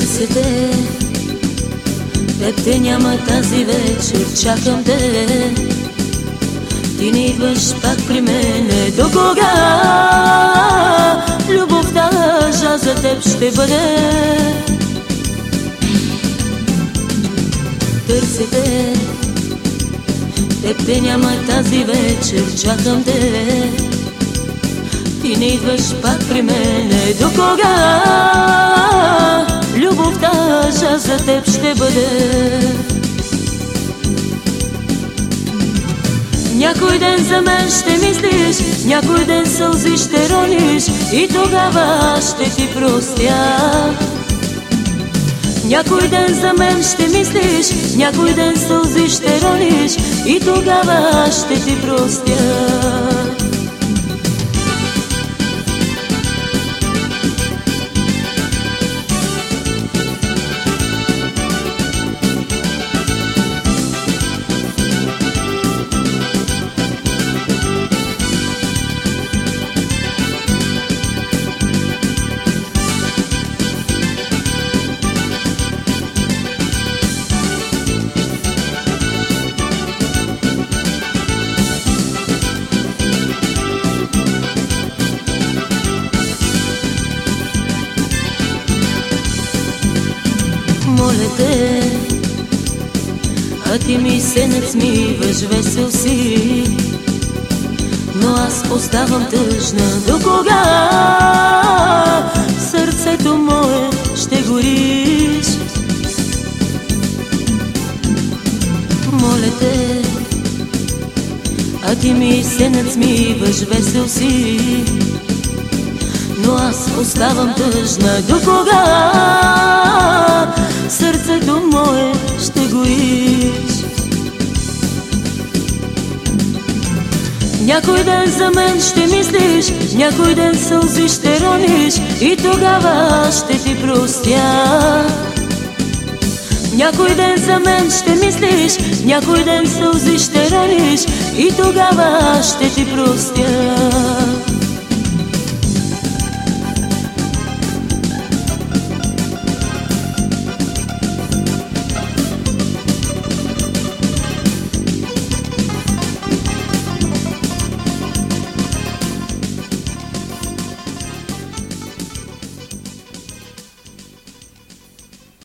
Търся те, теб те няма тази вечер, чакам те. Ти не идваш пак при мене, до кога? Любовта жа за теб ще бъде. Търся те, теб те няма тази вечер, чакам те. Ти не идваш пак при мене, до кога? За теб ще бъде. Някой ден за мен ще мислиш, някой ден сълзи ще рониш и тогава ще ти простя. Някой ден за мен ще мислиш, някой ден сълзи ще рониш и тогава ще ти простя. Моля те, а ти ми се надсмиваш, весел си, но аз оставам тъжна. До кога сърцето мое ще гориш? Моля те, а ти ми се надсмиваш, весел си, но аз оставам тъжна. До кога мое ще гориш? Някой ден за мен ще мислиш, някой ден сълзи ще рониш и тогава ще ти простя. Някой ден за мен ще мислиш, някой ден сълзи ще рониш и тогава ще ти простя.